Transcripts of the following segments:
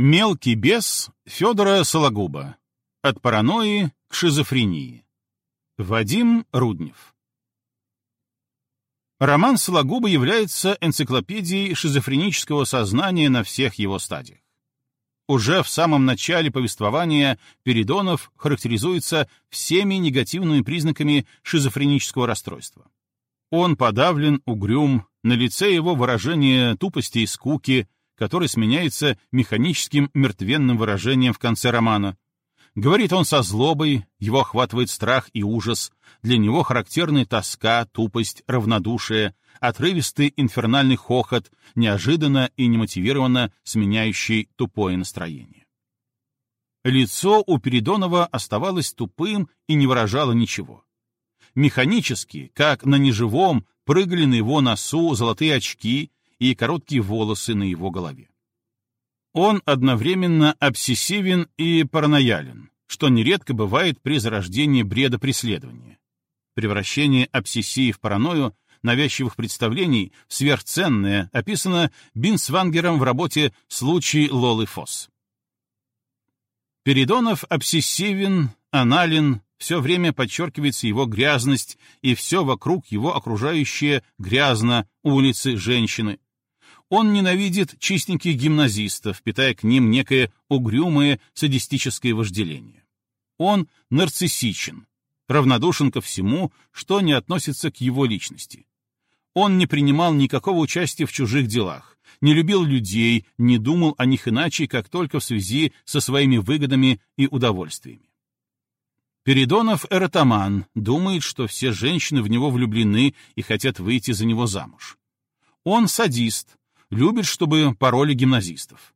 Мелкий бес Федора Сологуба. От паранойи к шизофрении. Вадим Руднев. Роман Сологуба является энциклопедией шизофренического сознания на всех его стадиях. Уже в самом начале повествования Передонов характеризуется всеми негативными признаками шизофренического расстройства. Он подавлен, угрюм, на лице его выражение тупости и скуки, который сменяется механическим мертвенным выражением в конце романа. Говорит он со злобой, его охватывает страх и ужас, для него характерны тоска, тупость, равнодушие, отрывистый инфернальный хохот, неожиданно и немотивированно сменяющий тупое настроение. Лицо у Передонова оставалось тупым и не выражало ничего. Механически, как на неживом, прыгали на его носу золотые очки, и короткие волосы на его голове. Он одновременно обсессивен и параноялен, что нередко бывает при зарождении бреда преследования. Превращение обсессии в паранойю навязчивых представлений сверхценное описано Бинсвангером в работе «Случай Лолы Фосс». Передонов обсессивен, анален, все время подчеркивается его грязность, и все вокруг его окружающее грязно, улицы, женщины. Он ненавидит чистеньких гимназистов, питая к ним некое угрюмое садистическое вожделение. Он нарциссичен, равнодушен ко всему, что не относится к его личности. Он не принимал никакого участия в чужих делах, не любил людей, не думал о них иначе, как только в связи со своими выгодами и удовольствиями. Передонов эротоман, думает, что все женщины в него влюблены и хотят выйти за него замуж. Он садист, любит, чтобы пароли гимназистов.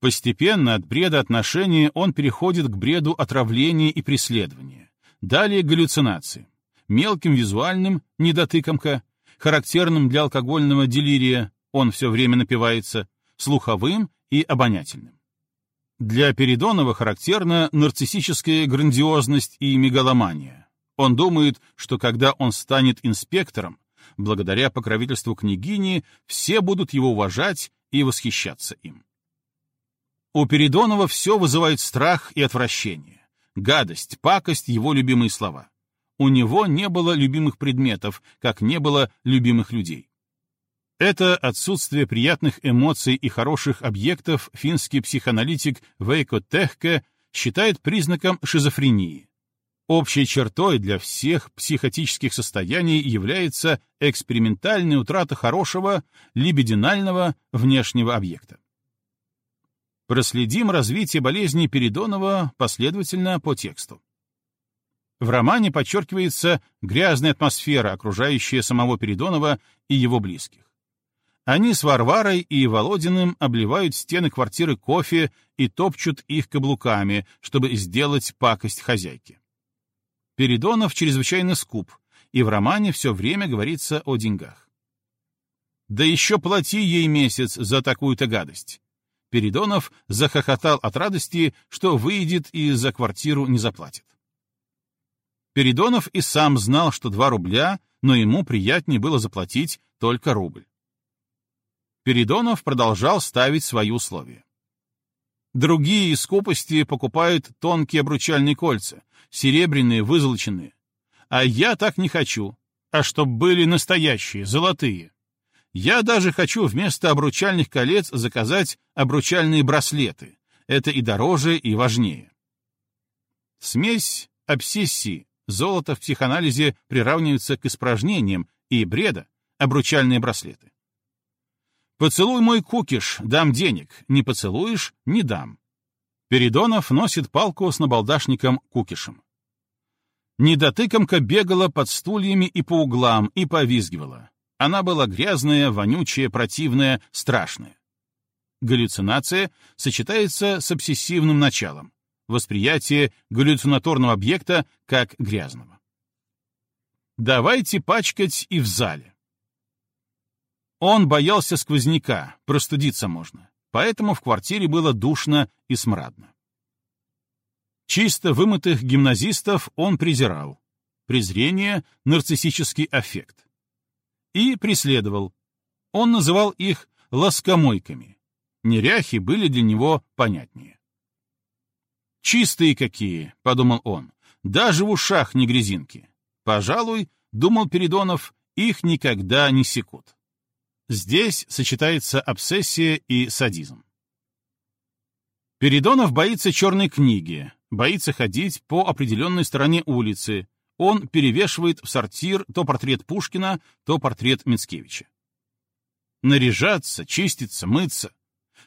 Постепенно от бреда отношения он переходит к бреду отравления и преследования. Далее галлюцинации. Мелким визуальным, недотыкомка, характерным для алкогольного делирия, он все время напивается, слуховым и обонятельным. Для Передонова характерна нарциссическая грандиозность и мегаломания. Он думает, что когда он станет инспектором, благодаря покровительству княгини, все будут его уважать и восхищаться им. У Передонова все вызывает страх и отвращение. Гадость, пакость — его любимые слова. У него не было любимых предметов, как не было любимых людей. Это отсутствие приятных эмоций и хороших объектов финский психоаналитик Вейко Техке считает признаком шизофрении. Общей чертой для всех психотических состояний является экспериментальная утрата хорошего, либидинального внешнего объекта. Проследим развитие болезни Передонова последовательно по тексту. В романе подчеркивается грязная атмосфера, окружающая самого Передонова и его близких. Они с Варварой и Володиным обливают стены квартиры кофе и топчут их каблуками, чтобы сделать пакость хозяйке. Передонов чрезвычайно скуп, и в романе все время говорится о деньгах. Да еще плати ей месяц за такую-то гадость. Передонов захохотал от радости, что выйдет и за квартиру не заплатит. Передонов и сам знал, что два рубля, но ему приятнее было заплатить только рубль. Передонов продолжал ставить свои условия. Другие из скупости покупают тонкие обручальные кольца, серебряные, вызолоченные. А я так не хочу, а чтоб были настоящие, золотые. Я даже хочу вместо обручальных колец заказать обручальные браслеты. Это и дороже, и важнее. Смесь обсессии, золото в психоанализе приравнивается к испражнениям и бреда, обручальные браслеты. «Поцелуй мой кукиш, дам денег, не поцелуешь — не дам». Передонов носит палку с набалдашником кукишем. Недотыкомка бегала под стульями и по углам и повизгивала. Она была грязная, вонючая, противная, страшная. Галлюцинация сочетается с обсессивным началом, восприятие галлюцинаторного объекта как грязного. Давайте пачкать и в зале. Он боялся сквозняка, простудиться можно, поэтому в квартире было душно и смрадно. Чисто вымытых гимназистов он презирал. Презрение — нарциссический аффект. И преследовал. Он называл их ласкомойками. Неряхи были для него понятнее. «Чистые какие!» — подумал он. «Даже в ушах не грязинки. Пожалуй, — думал Передонов, — их никогда не секут». Здесь сочетается обсессия и садизм. Передонов боится черной книги, боится ходить по определенной стороне улицы. Он перевешивает в сортир то портрет Пушкина, то портрет Мицкевича. Наряжаться, чиститься, мыться.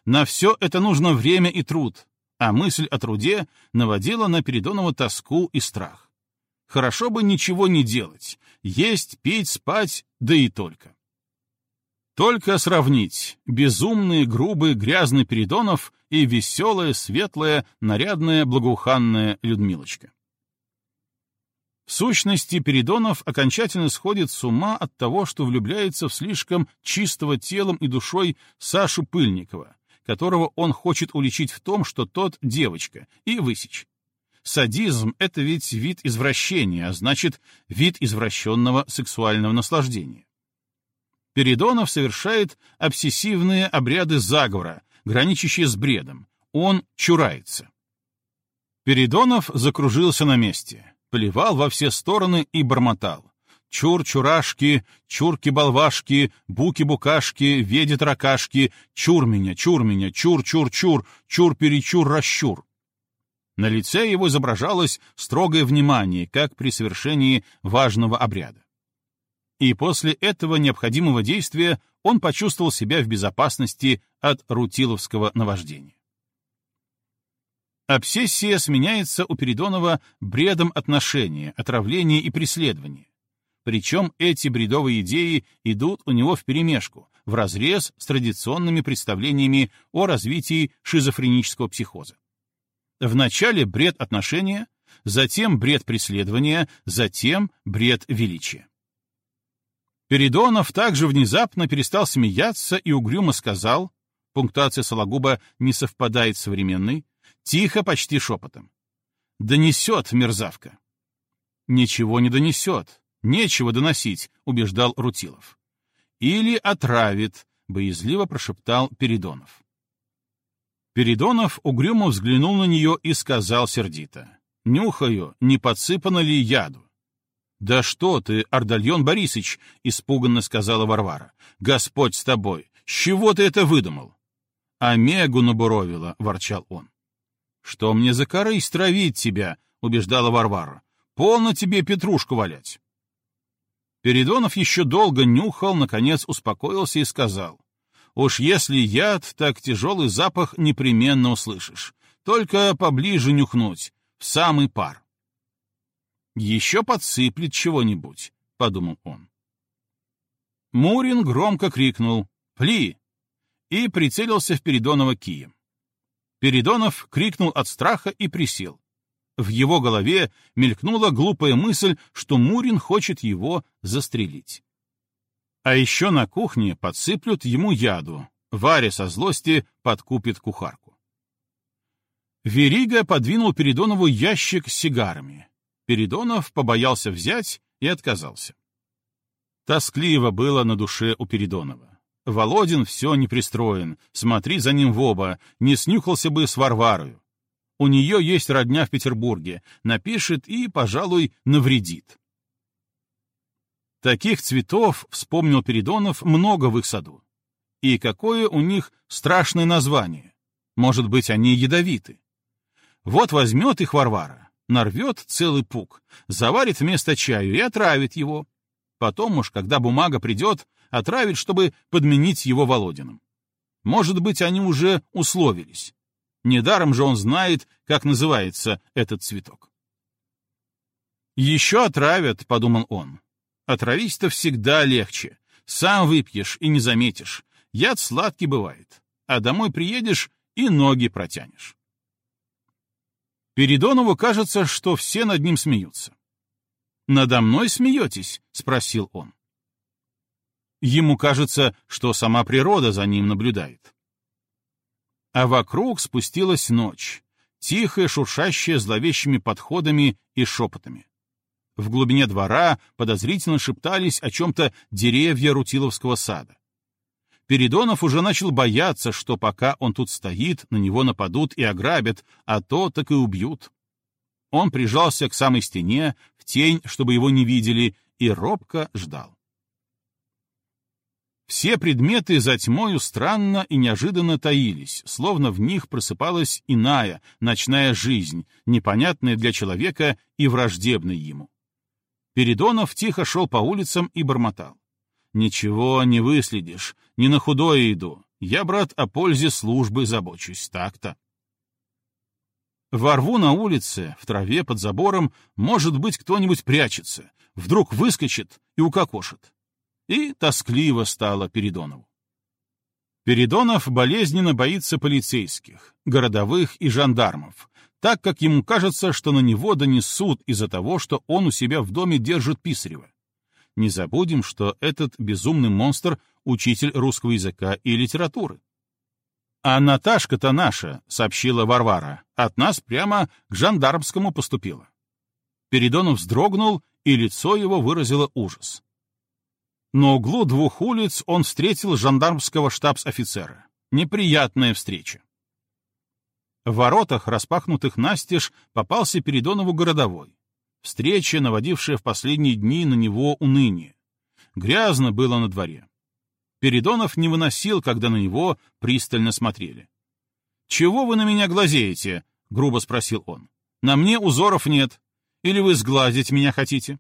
На все это нужно время и труд, а мысль о труде наводила на Передонова тоску и страх. Хорошо бы ничего не делать, есть, пить, спать, да и только. Только сравнить безумный, грубый, грязный Передонов и веселая, светлая, нарядная, благоуханная Людмилочка. В сущности, Передонов окончательно сходит с ума от того, что влюбляется в слишком чистого телом и душой Сашу Пыльникова, которого он хочет уличить в том, что тот девочка, и высечь. Садизм — это ведь вид извращения, а значит, вид извращенного сексуального наслаждения. Передонов совершает обсессивные обряды заговора, граничащие с бредом. Он чурается. Передонов закружился на месте плевал во все стороны и бормотал. Чур-чурашки, чурки-болвашки, буки-букашки, веди-таракашки, чур меня, чур меня, чур-чур-чур, чур-перечур-расчур. На лице его изображалось строгое внимание, как при совершении важного обряда. И после этого необходимого действия он почувствовал себя в безопасности от рутиловского наваждения. Обсессия сменяется у Передонова бредом отношения, отравления и преследования. Причем эти бредовые идеи идут у него вперемешку, вразрез с традиционными представлениями о развитии шизофренического психоза. Вначале бред отношения, затем бред преследования, затем бред величия. Передонов также внезапно перестал смеяться и угрюмо сказал, пунктуация Сологуба не совпадает с современной, Тихо, почти шепотом. «Донесет, мерзавка!» «Ничего не донесет. Нечего доносить», — убеждал Рутилов. «Или отравит», — боязливо прошептал Передонов. Передонов угрюмо взглянул на нее и сказал сердито. «Нюхаю, не подсыпано ли яду?» «Да что ты, Ардальон Борисович!» — испуганно сказала Варвара. «Господь с тобой! С чего ты это выдумал?» «Омегу набуровила», — ворчал он. «Что мне за корысть травить тебя?» — убеждала Варвара. «Полно тебе петрушку валять». Передонов еще долго нюхал, наконец успокоился и сказал. «Уж если яд, так тяжелый запах непременно услышишь. Только поближе нюхнуть, в самый пар». «Еще подсыплет чего-нибудь», — подумал он. Мурин громко крикнул «Пли!» и прицелился в Передонова кием. Передонов крикнул от страха и присел. В его голове мелькнула глупая мысль, что Мурин хочет его застрелить. А еще на кухне подсыплют ему яду. Варя со злости подкупит кухарку. Верига подвинул Передонову ящик с сигарами. Передонов побоялся взять и отказался. Тоскливо было на душе у Передонова. Володин все не пристроен, смотри за ним в оба, не снюхался бы с Варварою. У нее есть родня в Петербурге, напишет и, пожалуй, навредит. Таких цветов, вспомнил Передонов, много в их саду. И какое у них страшное название. Может быть, они ядовиты. Вот возьмет их Варвара, нарвет целый пук, заварит вместо чаю и отравит его. Потом уж, когда бумага придет, отравит, чтобы подменить его Володиным. Может быть, они уже условились. Недаром же он знает, как называется этот цветок. «Еще отравят», — подумал он. «Отравить-то всегда легче. Сам выпьешь и не заметишь. Яд сладкий бывает. А домой приедешь и ноги протянешь». Передонову кажется, что все над ним смеются. «Надо мной смеетесь?» — спросил он. Ему кажется, что сама природа за ним наблюдает. А вокруг спустилась ночь, тихая, шуршащая зловещими подходами и шепотами. В глубине двора подозрительно шептались о чем-то деревья Рутиловского сада. Передонов уже начал бояться, что пока он тут стоит, на него нападут и ограбят, а то так и убьют. Он прижался к самой стене, в тень, чтобы его не видели, и робко ждал. Все предметы за тьмою странно и неожиданно таились, словно в них просыпалась иная, ночная жизнь, непонятная для человека и враждебная ему. Передонов тихо шел по улицам и бормотал. «Ничего не выследишь, не на худое иду. Я, брат, о пользе службы забочусь, так-то». Во рву на улице, в траве под забором, может быть, кто-нибудь прячется, вдруг выскочит и укокошит. И тоскливо стало Передонову. Передонов болезненно боится полицейских, городовых и жандармов, так как ему кажется, что на него донесут из-за того, что он у себя в доме держит Писарева. Не забудем, что этот безумный монстр — учитель русского языка и литературы. «А Наташка-то наша», — сообщила Варвара, — «от нас прямо к жандармскому поступила». Передонов вздрогнул, и лицо его выразило ужас. На углу двух улиц он встретил жандармского штабс-офицера. Неприятная встреча. В воротах, распахнутых настежь, попался Передонову городовой. Встреча, наводившая в последние дни на него уныние. Грязно было на дворе. Передонов не выносил, когда на него пристально смотрели. «Чего вы на меня глазеете?» — грубо спросил он. «На мне узоров нет. Или вы сглазить меня хотите?»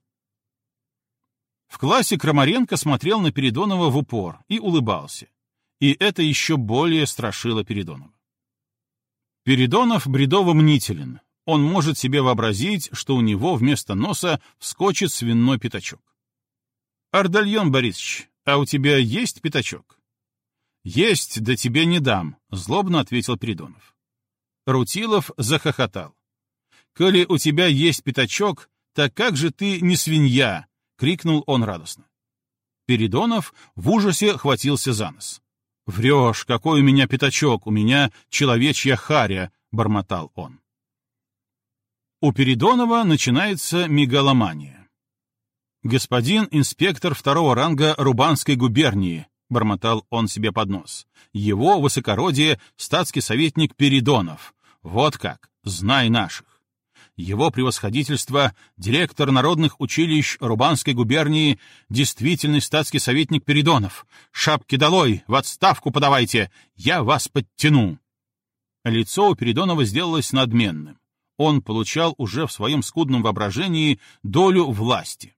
В классе Крамаренко смотрел на Передонова в упор и улыбался. И это еще более страшило Передонова. Передонов бредово мнителен. Он может себе вообразить, что у него вместо носа вскочит свиной пятачок. «Ардальон Борисович, а у тебя есть пятачок?» «Есть, да тебе не дам», — злобно ответил Передонов. Рутилов захохотал. «Коли у тебя есть пятачок, так как же ты не свинья, — крикнул он радостно. Передонов в ужасе хватился за нос. «Врешь, какой у меня пятачок, у меня человечья харя!» — бормотал он. У Передонова начинается мегаломания. «Господин инспектор второго ранга Рубанской губернии», — бормотал он себе под нос. «Его высокородие — статский советник Передонов. Вот как, знай наших его превосходительство, директор народных училищ Рубанской губернии, действительный статский советник Передонов. Шапки долой, в отставку подавайте, я вас подтяну. Лицо у Передонова сделалось надменным. Он получал уже в своем скудном воображении долю власти.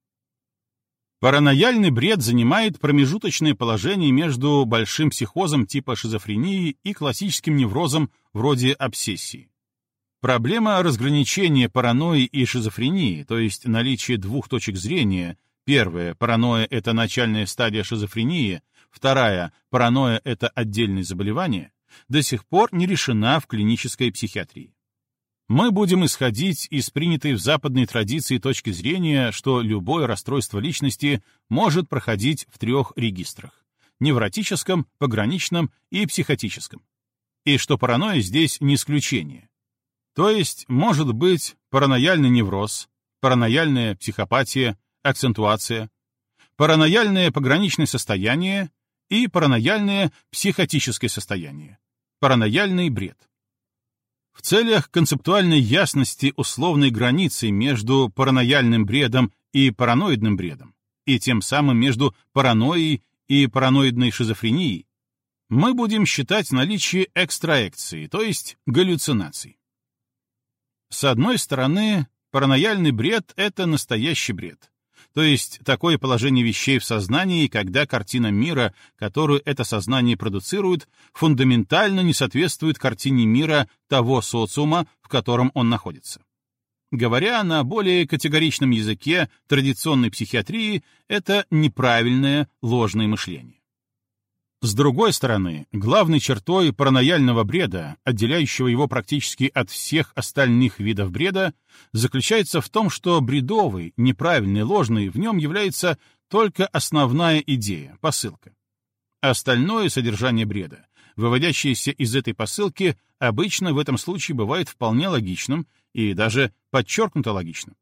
Паранояльный бред занимает промежуточное положение между большим психозом типа шизофрении и классическим неврозом вроде обсессии. Проблема разграничения паранойи и шизофрении, то есть наличие двух точек зрения, первая — паранойя — это начальная стадия шизофрении, вторая — паранойя — это отдельное заболевание, до сих пор не решена в клинической психиатрии. Мы будем исходить из принятой в западной традиции точки зрения, что любое расстройство личности может проходить в трех регистрах — невротическом, пограничном и психотическом. И что паранойя здесь не исключение. То есть может быть паранояльный невроз, паранояльная психопатия, акцентуация, паранояльное пограничное состояние и паранояльное психотическое состояние, паранояльный бред. В целях концептуальной ясности условной границы между паранояльным бредом и параноидным бредом, и тем самым между паранойей и параноидной шизофренией, мы будем считать наличие экстраекции, то есть галлюцинаций. С одной стороны, паранояльный бред — это настоящий бред. То есть такое положение вещей в сознании, когда картина мира, которую это сознание продуцирует, фундаментально не соответствует картине мира того социума, в котором он находится. Говоря на более категоричном языке традиционной психиатрии, это неправильное ложное мышление. С другой стороны, главной чертой паранояльного бреда, отделяющего его практически от всех остальных видов бреда, заключается в том, что бредовый, неправильный, ложный в нем является только основная идея, посылка. Остальное содержание бреда, выводящееся из этой посылки, обычно в этом случае бывает вполне логичным и даже подчеркнуто логичным.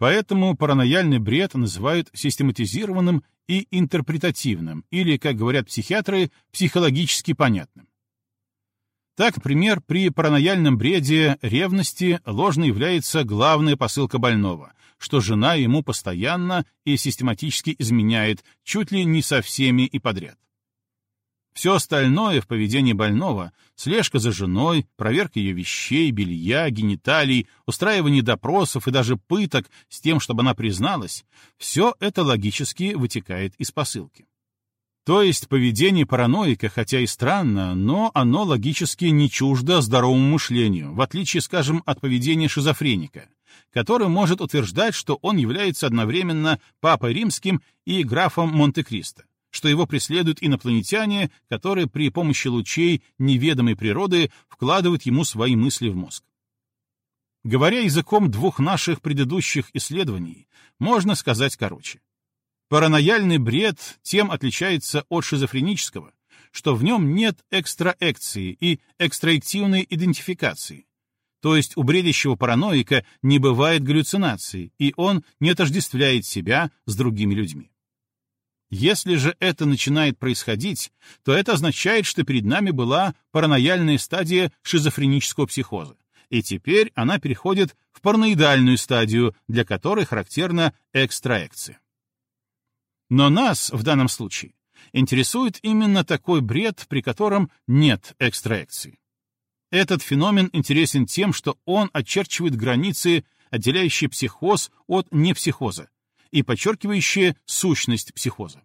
Поэтому паранояльный бред называют систематизированным и интерпретативным, или, как говорят психиатры, психологически понятным. Так, например, при паранояльном бреде ревности ложно является главная посылка больного, что жена ему постоянно и систематически изменяет, чуть ли не со всеми и подряд. Все остальное в поведении больного — слежка за женой, проверка ее вещей, белья, гениталий, устраивание допросов и даже пыток с тем, чтобы она призналась — все это логически вытекает из посылки. То есть поведение параноика, хотя и странно, но оно логически не чуждо здоровому мышлению, в отличие, скажем, от поведения шизофреника, который может утверждать, что он является одновременно папой римским и графом Монте-Кристо, что его преследуют инопланетяне, которые при помощи лучей неведомой природы вкладывают ему свои мысли в мозг. Говоря языком двух наших предыдущих исследований, можно сказать короче. Паранояльный бред тем отличается от шизофренического, что в нем нет экстраэкции и экстраэктивной идентификации. То есть у бредящего параноика не бывает галлюцинаций, и он не отождествляет себя с другими людьми. Если же это начинает происходить, то это означает, что перед нами была паранояльная стадия шизофренического психоза, и теперь она переходит в параноидальную стадию, для которой характерна экстраэкция. Но нас, в данном случае, интересует именно такой бред, при котором нет экстраекции. Этот феномен интересен тем, что он очерчивает границы, отделяющие психоз от непсихоза и подчеркивающие сущность психоза.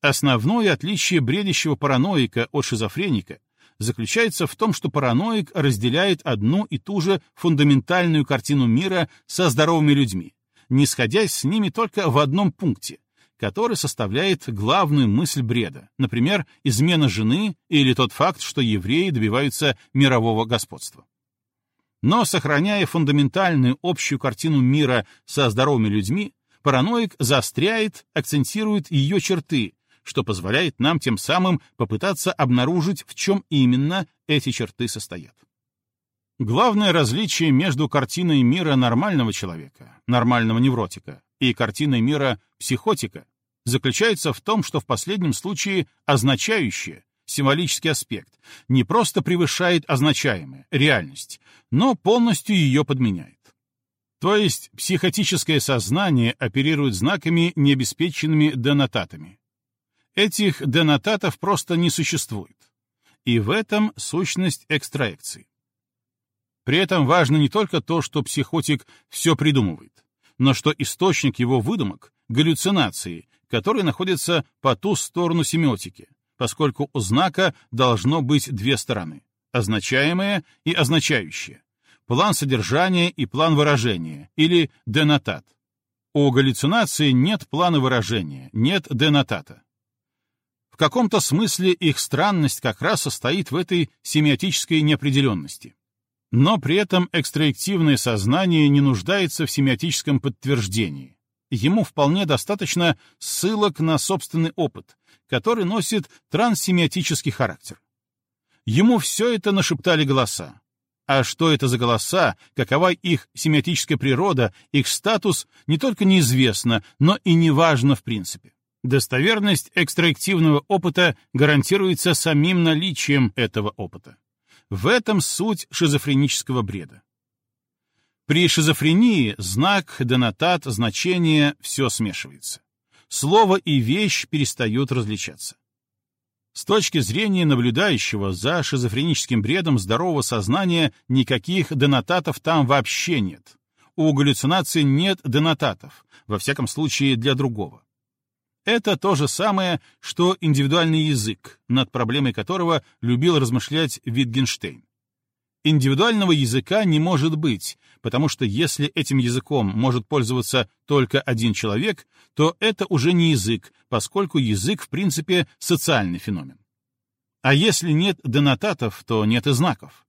Основное отличие бредящего параноика от шизофреника заключается в том, что параноик разделяет одну и ту же фундаментальную картину мира со здоровыми людьми, не сходясь с ними только в одном пункте, который составляет главную мысль бреда, например, измена жены или тот факт, что евреи добиваются мирового господства. Но, сохраняя фундаментальную общую картину мира со здоровыми людьми, параноик заостряет, акцентирует ее черты, что позволяет нам тем самым попытаться обнаружить, в чем именно эти черты состоят. Главное различие между картиной мира нормального человека, нормального невротика, и картиной мира психотика заключается в том, что в последнем случае означающее, символический аспект, не просто превышает означаемое, реальность, но полностью ее подменяет. То есть психотическое сознание оперирует знаками, необеспеченными денотатами. Этих денотатов просто не существует. И в этом сущность экстраекции. При этом важно не только то, что психотик все придумывает, но что источник его выдумок — галлюцинации, которые находятся по ту сторону семиотики, поскольку у знака должно быть две стороны — означаемое и означающее, план содержания и план выражения, или денотат. У галлюцинации нет плана выражения, нет денотата. В каком-то смысле их странность как раз состоит в этой семиотической неопределенности. Но при этом экстраективное сознание не нуждается в семиотическом подтверждении ему вполне достаточно ссылок на собственный опыт, который носит транссемиотический характер. Ему все это нашептали голоса. А что это за голоса, какова их семиотическая природа, их статус, не только неизвестно, но и не важно в принципе. Достоверность экстраактивного опыта гарантируется самим наличием этого опыта. В этом суть шизофренического бреда. При шизофрении знак, денотат, значение — все смешивается. Слово и вещь перестают различаться. С точки зрения наблюдающего за шизофреническим бредом здорового сознания никаких денотатов там вообще нет. У галлюцинаций нет денотатов, во всяком случае для другого. Это то же самое, что индивидуальный язык, над проблемой которого любил размышлять Витгенштейн. Индивидуального языка не может быть, потому что если этим языком может пользоваться только один человек, то это уже не язык, поскольку язык в принципе социальный феномен. А если нет денотатов, то нет и знаков.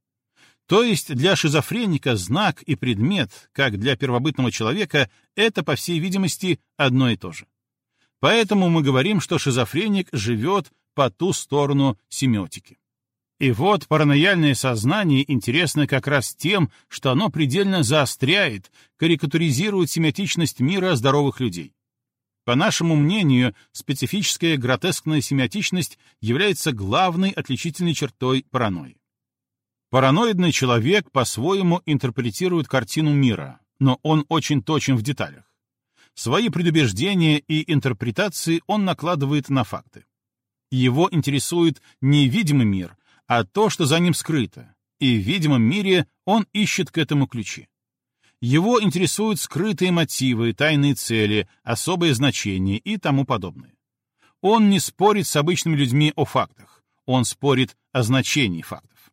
То есть для шизофреника знак и предмет, как для первобытного человека, это, по всей видимости, одно и то же. Поэтому мы говорим, что шизофреник живет по ту сторону семиотики. И вот паранояльное сознание интересно как раз тем, что оно предельно заостряет, карикатуризирует семиотичность мира здоровых людей. По нашему мнению, специфическая гротескная семиотичность является главной отличительной чертой паранойи. Параноидный человек по-своему интерпретирует картину мира, но он очень точен в деталях. Свои предубеждения и интерпретации он накладывает на факты. Его интересует не видимый мир, а то, что за ним скрыто, и в видимом мире он ищет к этому ключи. Его интересуют скрытые мотивы, тайные цели, особые значения и тому подобное. Он не спорит с обычными людьми о фактах, он спорит о значении фактов.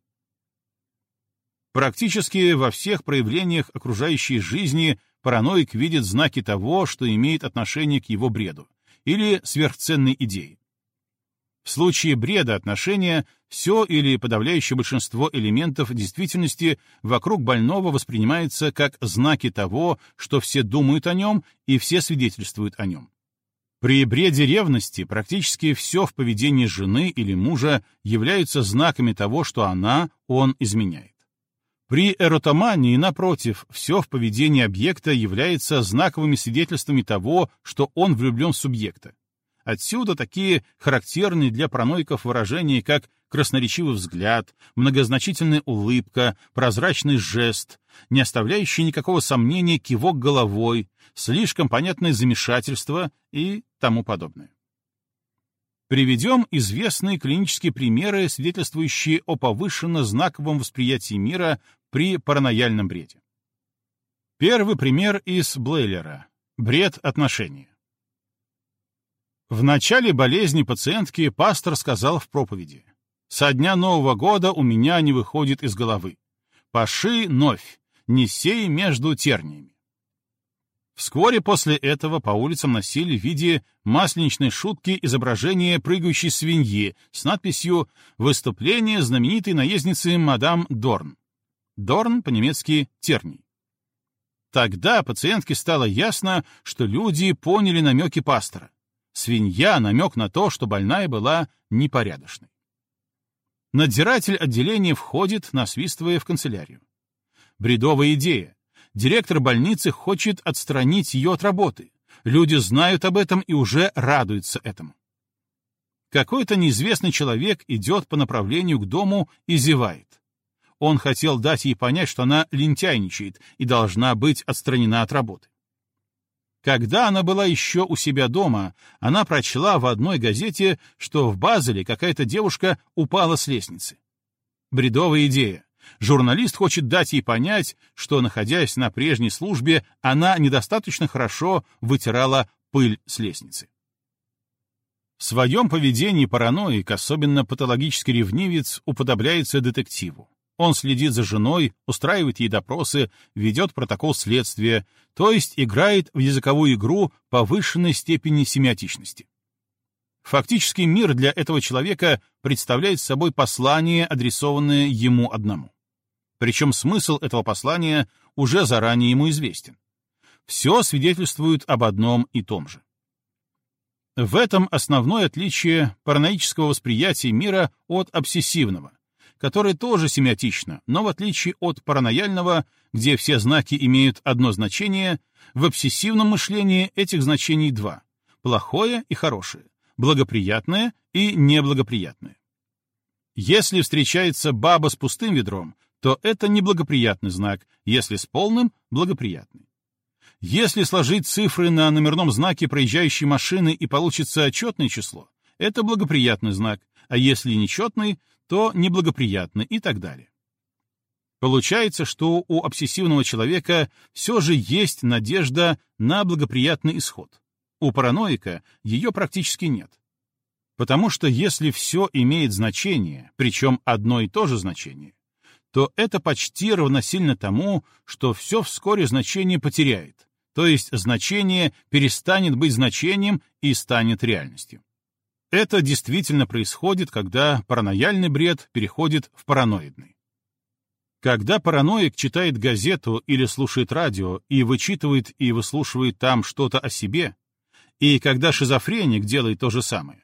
Практически во всех проявлениях окружающей жизни параноик видит знаки того, что имеет отношение к его бреду или сверхценной идее. В случае бреда отношения все или подавляющее большинство элементов действительности вокруг больного воспринимается как знаки того, что все думают о нем и все свидетельствуют о нем. При бреде ревности практически все в поведении жены или мужа являются знаками того, что она, он изменяет. При эротомании, напротив, все в поведении объекта является знаковыми свидетельствами того, что он влюблен в субъекта. Отсюда такие характерные для параноиков выражения, как красноречивый взгляд, многозначительная улыбка, прозрачный жест, не оставляющий никакого сомнения кивок головой, слишком понятное замешательство и тому подобное. Приведем известные клинические примеры, свидетельствующие о повышенно знаковом восприятии мира при паранояльном бреде. Первый пример из Блейлера. Бред отношения. В начале болезни пациентки пастор сказал в проповеди. «Со дня Нового года у меня не выходит из головы. Паши новь, не сей между терниями». Вскоре после этого по улицам носили в виде масленичной шутки изображение прыгающей свиньи с надписью «Выступление знаменитой наездницы мадам Дорн». Дорн по-немецки «терний». Тогда пациентке стало ясно, что люди поняли намеки пастора. Свинья — намек на то, что больная была непорядочной. Надзиратель отделения входит, насвистывая в канцелярию. Бредовая идея. Директор больницы хочет отстранить ее от работы. Люди знают об этом и уже радуются этому. Какой-то неизвестный человек идет по направлению к дому и зевает. Он хотел дать ей понять, что она лентяйничает и должна быть отстранена от работы. Когда она была еще у себя дома, она прочла в одной газете, что в Базеле какая-то девушка упала с лестницы. Бредовая идея. Журналист хочет дать ей понять, что, находясь на прежней службе, она недостаточно хорошо вытирала пыль с лестницы. В своем поведении параноик, особенно патологический ревнивец, уподобляется детективу. Он следит за женой, устраивает ей допросы, ведет протокол следствия, то есть играет в языковую игру повышенной степени семиотичности. Фактически мир для этого человека представляет собой послание, адресованное ему одному. Причем смысл этого послания уже заранее ему известен. Все свидетельствует об одном и том же. В этом основное отличие параноического восприятия мира от обсессивного, которое тоже семиотично, но в отличие от паранояльного, где все знаки имеют одно значение, в обсессивном мышлении этих значений два — плохое и хорошее, благоприятное и неблагоприятное. Если встречается баба с пустым ведром, то это неблагоприятный знак, если с полным — благоприятный. Если сложить цифры на номерном знаке проезжающей машины и получится отчетное число, это благоприятный знак, а если нечетный, то неблагоприятно и так далее. Получается, что у обсессивного человека все же есть надежда на благоприятный исход. У параноика ее практически нет. Потому что если все имеет значение, причем одно и то же значение, то это почти равносильно тому, что все вскоре значение потеряет, то есть значение перестанет быть значением и станет реальностью. Это действительно происходит, когда паранояльный бред переходит в параноидный. Когда параноик читает газету или слушает радио и вычитывает и выслушивает там что-то о себе, и когда шизофреник делает то же самое,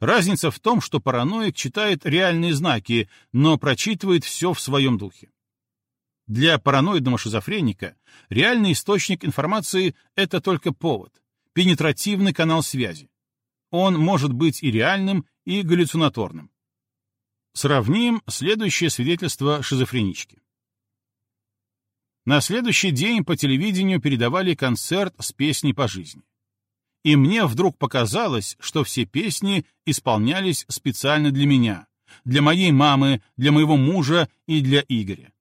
Разница в том, что параноик читает реальные знаки, но прочитывает все в своем духе. Для параноидного шизофреника реальный источник информации — это только повод, пенетративный канал связи. Он может быть и реальным, и галлюцинаторным. Сравним следующее свидетельство шизофренички. На следующий день по телевидению передавали концерт с песней по жизни. И мне вдруг показалось, что все песни исполнялись специально для меня, для моей мамы, для моего мужа и для Игоря.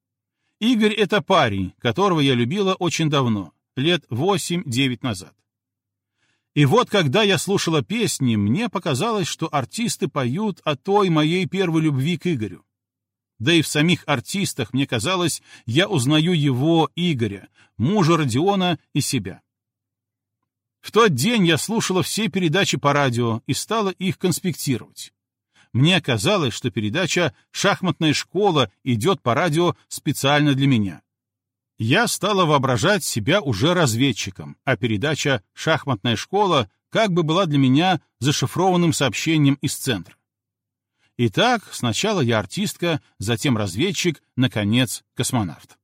Игорь — это парень, которого я любила очень давно, лет восемь-девять назад. И вот, когда я слушала песни, мне показалось, что артисты поют о той моей первой любви к Игорю. Да и в самих артистах, мне казалось, я узнаю его, Игоря, мужа Родиона и себя. В тот день я слушала все передачи по радио и стала их конспектировать мне казалось, что передача «Шахматная школа» идет по радио специально для меня. Я стала воображать себя уже разведчиком, а передача «Шахматная школа» как бы была для меня зашифрованным сообщением из центра. Итак, сначала я артистка, затем разведчик, наконец, космонавт.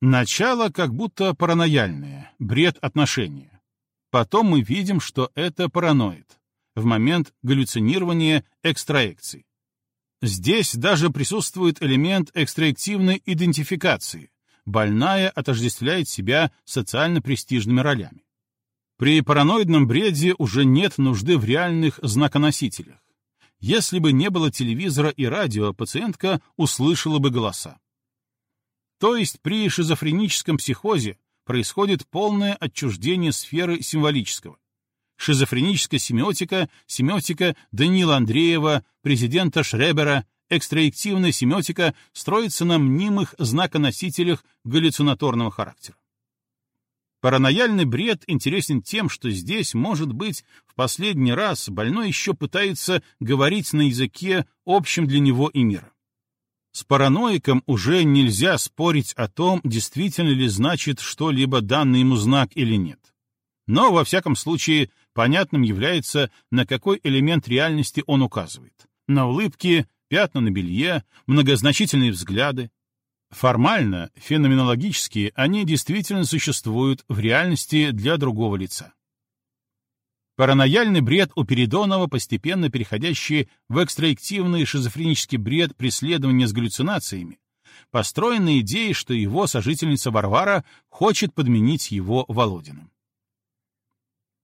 Начало как будто паранояльное, бред отношения. Потом мы видим, что это параноид в момент галлюцинирования экстраекции. Здесь даже присутствует элемент экстраективной идентификации. Больная отождествляет себя социально престижными ролями. При параноидном бреде уже нет нужды в реальных знаконосителях. Если бы не было телевизора и радио, пациентка услышала бы голоса. То есть при шизофреническом психозе происходит полное отчуждение сферы символического шизофреническая семиотика, семиотика Данила Андреева, президента Шребера, экстраективная семиотика строится на мнимых знаконосителях галлюцинаторного характера. Паранояльный бред интересен тем, что здесь, может быть, в последний раз больной еще пытается говорить на языке, общем для него и мира. С параноиком уже нельзя спорить о том, действительно ли значит что-либо данный ему знак или нет. Но, во всяком случае, понятным является, на какой элемент реальности он указывает. На улыбки, пятна на белье, многозначительные взгляды. Формально, феноменологически, они действительно существуют в реальности для другого лица. Паранояльный бред у Передонова, постепенно переходящий в экстраактивный шизофренический бред преследования с галлюцинациями, построен на идее, что его сожительница Варвара хочет подменить его Володиным.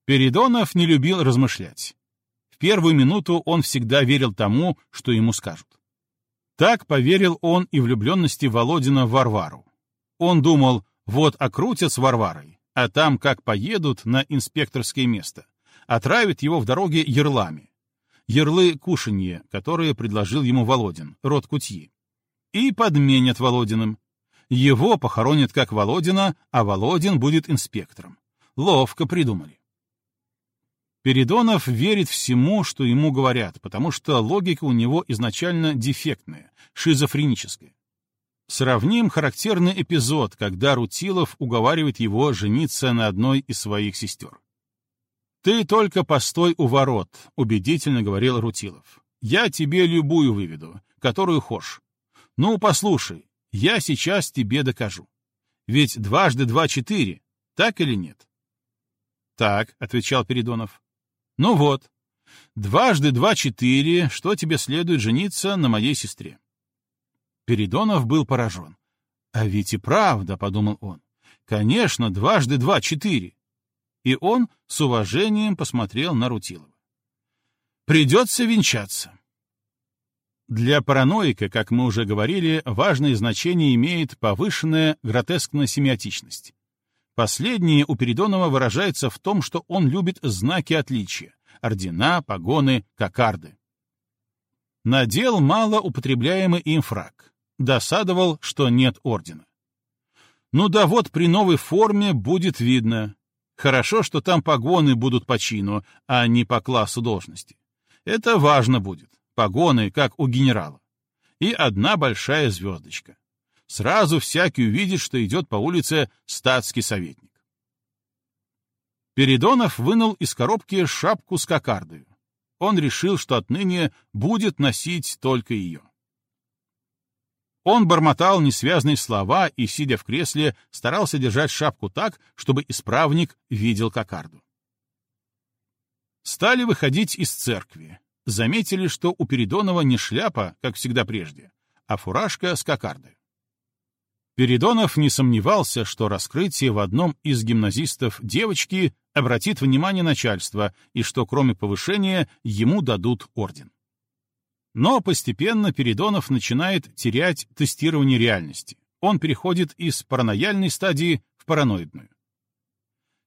Передонов не любил размышлять. В первую минуту он всегда верил тому, что ему скажут. Так поверил он и влюбленности Володина в Варвару. Он думал, вот окрутят с Варварой, а там как поедут на инспекторское место, отравят его в дороге ярлами. Ярлы кушанье, которые предложил ему Володин, род кутьи. И подменят Володиным. Его похоронят как Володина, а Володин будет инспектором. Ловко придумали. Передонов верит всему, что ему говорят, потому что логика у него изначально дефектная, шизофреническая. Сравним характерный эпизод, когда Рутилов уговаривает его жениться на одной из своих сестер. «Ты только постой у ворот», — убедительно говорил Рутилов. «Я тебе любую выведу, которую хошь. Ну, послушай, я сейчас тебе докажу. Ведь дважды два — четыре, так или нет?» «Так», — отвечал Передонов. Ну вот, дважды два — четыре, что тебе следует жениться на моей сестре. Передонов был поражен. А ведь и правда, — подумал он, — конечно, дважды два — четыре. И он с уважением посмотрел на Рутилова. Придется венчаться. Для параноика, как мы уже говорили, важное значение имеет повышенная гротескно-семиотичность. Последнее у Передонова выражается в том, что он любит знаки отличия — ордена, погоны, кокарды. Надел мало употребляемый им фраг. Досадовал, что нет ордена. Ну да вот при новой форме будет видно. Хорошо, что там погоны будут по чину, а не по классу должности. Это важно будет. Погоны, как у генерала. И одна большая звездочка сразу всякий увидит, что идет по улице статский советник. Передонов вынул из коробки шапку с кокардою. он решил, что отныне будет носить только ее. Он бормотал несвязные слова и, сидя в кресле, старался держать шапку так, чтобы исправник видел кокарду. Стали выходить из церкви. Заметили, что у Передонова не шляпа, как всегда прежде, а фуражка с кокардой. Передонов не сомневался, что раскрытие в одном из гимназистов девочки обратит внимание начальства и что, кроме повышения, ему дадут орден. Но постепенно Передонов начинает терять тестирование реальности. Он переходит из паранояльной стадии в параноидную.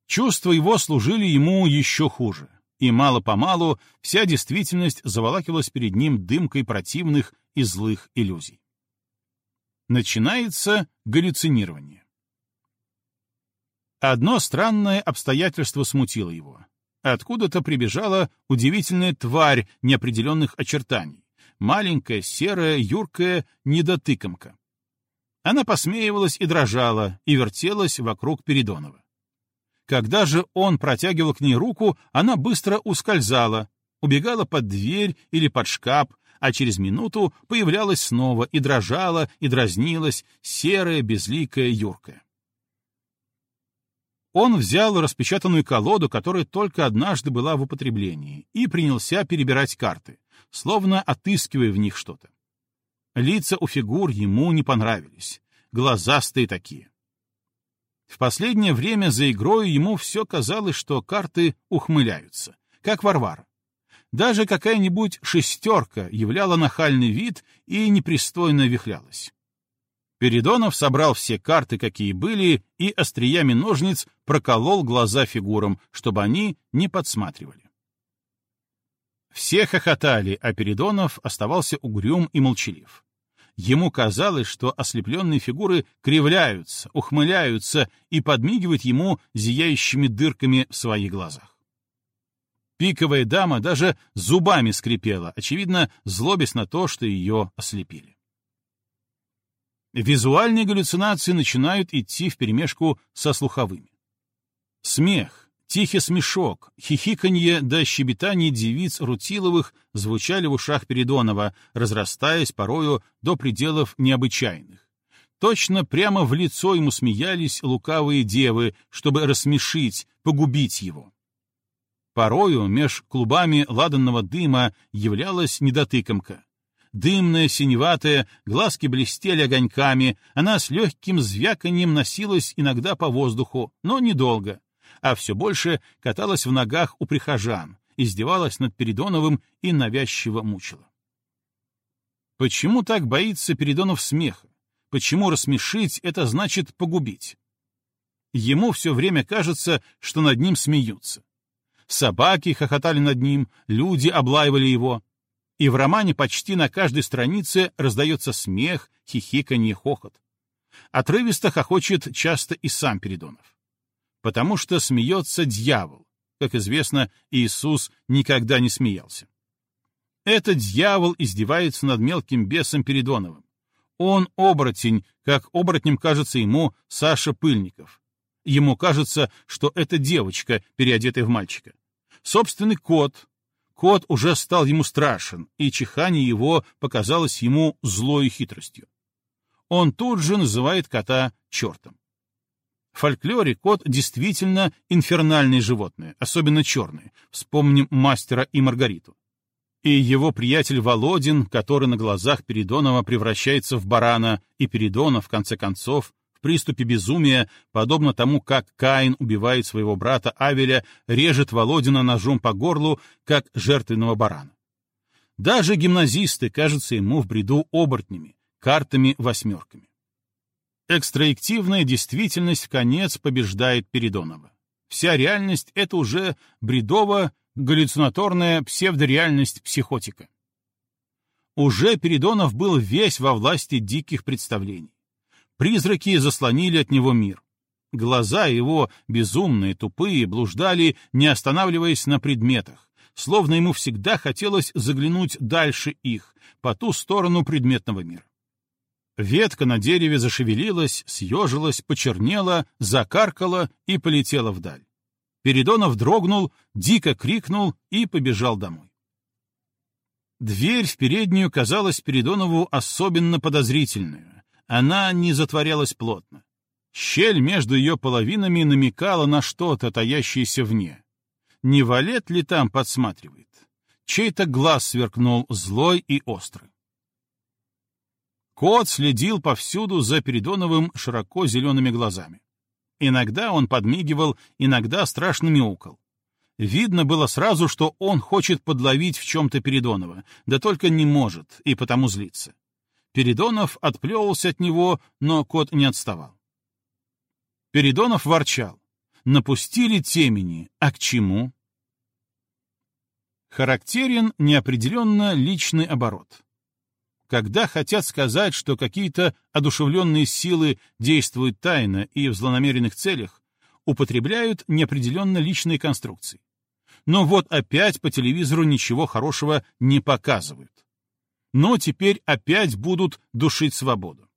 Чувства его служили ему еще хуже, и мало-помалу вся действительность заволакивалась перед ним дымкой противных и злых иллюзий. Начинается галлюцинирование. Одно странное обстоятельство смутило его. Откуда-то прибежала удивительная тварь неопределенных очертаний, маленькая, серая, юркая недотыкомка. Она посмеивалась и дрожала, и вертелась вокруг Передонова. Когда же он протягивал к ней руку, она быстро ускользала, убегала под дверь или под шкаф, а через минуту появлялась снова и дрожала, и дразнилась, серая, безликая, юркая. Он взял распечатанную колоду, которая только однажды была в употреблении, и принялся перебирать карты, словно отыскивая в них что-то. Лица у фигур ему не понравились, глазастые такие. В последнее время за игрой ему все казалось, что карты ухмыляются, как Варвара. Даже какая-нибудь шестерка являла нахальный вид и непристойно вихлялась. Передонов собрал все карты, какие были, и остриями ножниц проколол глаза фигурам, чтобы они не подсматривали. Все хохотали, а Передонов оставался угрюм и молчалив. Ему казалось, что ослепленные фигуры кривляются, ухмыляются и подмигивают ему зияющими дырками в своих глазах. Пиковая дама даже зубами скрипела, очевидно, злобясь на то, что ее ослепили. Визуальные галлюцинации начинают идти вперемешку со слуховыми. Смех, Тихий смешок, хихиканье да щебетание девиц Рутиловых звучали в ушах Передонова, разрастаясь порою до пределов необычайных. Точно прямо в лицо ему смеялись лукавые девы, чтобы рассмешить, погубить его. Порою меж клубами ладанного дыма являлась недотыкомка. Дымная, синеватая, глазки блестели огоньками, она с легким звяканием носилась иногда по воздуху, но недолго а все больше каталась в ногах у прихожан, издевалась над Передоновым и навязчиво мучила. Почему так боится Передонов смеха? Почему рассмешить — это значит погубить? Ему все время кажется, что над ним смеются. Собаки хохотали над ним, люди облаивали его. И в романе почти на каждой странице раздается смех, хихиканье, хохот. Отрывисто хохочет часто и сам Передонов потому что смеется дьявол. Как известно, Иисус никогда не смеялся. Этот дьявол издевается над мелким бесом Передоновым. Он оборотень, как оборотнем кажется ему Саша Пыльников. Ему кажется, что это девочка, переодетая в мальчика. Собственный кот. Кот уже стал ему страшен, и чихание его показалось ему злой хитростью. Он тут же называет кота чертом. В фольклоре кот действительно инфернальное животное, особенно черное. Вспомним мастера и Маргариту. И его приятель Володин, который на глазах Передонова превращается в барана, и Передонов, в конце концов, приступе безумия, подобно тому, как Каин убивает своего брата Авеля, режет Володина ножом по горлу, как жертвенного барана. Даже гимназисты кажутся ему в бреду оборотнями, картами-восьмерками. Экстраективная действительность в конец побеждает Передонова. Вся реальность — это уже бредово-галлюцинаторная псевдореальность психотика. Уже Передонов был весь во власти диких представлений. Призраки заслонили от него мир. Глаза его, безумные, тупые, блуждали, не останавливаясь на предметах, словно ему всегда хотелось заглянуть дальше их, по ту сторону предметного мира. Ветка на дереве зашевелилась, съежилась, почернела, закаркала и полетела вдаль. Передонов дрогнул, дико крикнул и побежал домой. Дверь в переднюю казалась Передонову особенно подозрительную. Она не затворялась плотно. Щель между ее половинами намекала на что-то, таящееся вне. Не валет ли там подсматривает? Чей-то глаз сверкнул злой и острый. Кот следил повсюду за Передоновым широко зелеными глазами. Иногда он подмигивал, иногда страшно мяукал. Видно было сразу, что он хочет подловить в чем-то Передонова, да только не может, и потому злится. Передонов отплевывался от него, но кот не отставал. Передонов ворчал. Напустили темени, а к чему? Характерен неопределенно личный оборот когда хотят сказать, что какие-то одушевленные силы действуют тайно и в злонамеренных целях, употребляют неопределенно личные конструкции. Но вот опять по телевизору ничего хорошего не показывают. Но теперь опять будут душить свободу.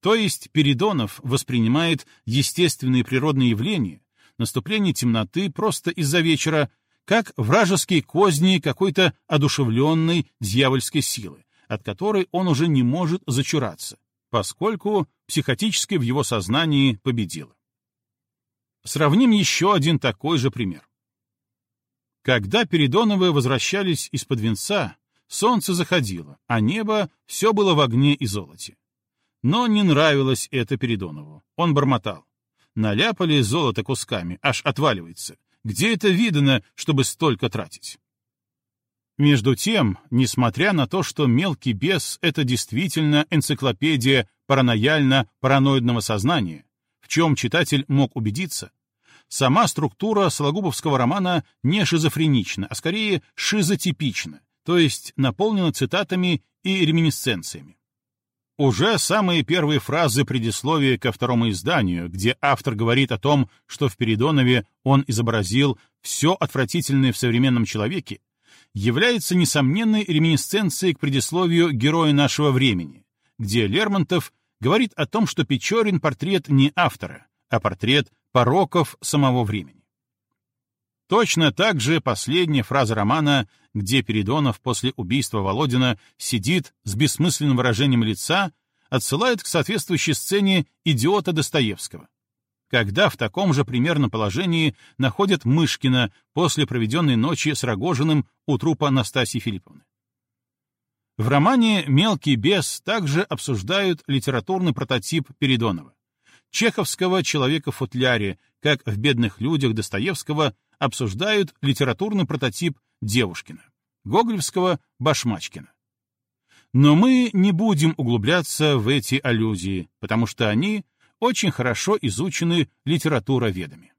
То есть Передонов воспринимает естественные природные явления, наступление темноты просто из-за вечера, как вражеские козни какой-то одушевленной дьявольской силы, от которой он уже не может зачураться, поскольку психотически в его сознании победило. Сравним еще один такой же пример. Когда Передоновы возвращались из-под венца, солнце заходило, а небо все было в огне и золоте. Но не нравилось это Передонову. Он бормотал. Наляпали золото кусками, аж отваливается. Где это видано, чтобы столько тратить? Между тем, несмотря на то, что «Мелкий бес» — это действительно энциклопедия паранояльно-параноидного сознания, в чем читатель мог убедиться, сама структура Сологубовского романа не шизофренична, а скорее шизотипична, то есть наполнена цитатами и реминисценциями. Уже самые первые фразы предисловия ко второму изданию, где автор говорит о том, что в Передонове он изобразил все отвратительное в современном человеке, является несомненной реминисценцией к предисловию «Героя нашего времени», где Лермонтов говорит о том, что Печорин — портрет не автора, а портрет пороков самого времени. Точно так же последняя фраза романа, где Передонов после убийства Володина сидит с бессмысленным выражением лица, отсылает к соответствующей сцене идиота Достоевского, когда в таком же примерном положении находят Мышкина после проведенной ночи с Рогожиным у трупа Настасьи Филипповны. В романе «Мелкий бес» также обсуждают литературный прототип Передонова, чеховского человека в футляре, как в «Бедных людях» Достоевского обсуждают литературный прототип Девушкина, Гоголевского Башмачкина. Но мы не будем углубляться в эти аллюзии, потому что они очень хорошо изучены литературоведами.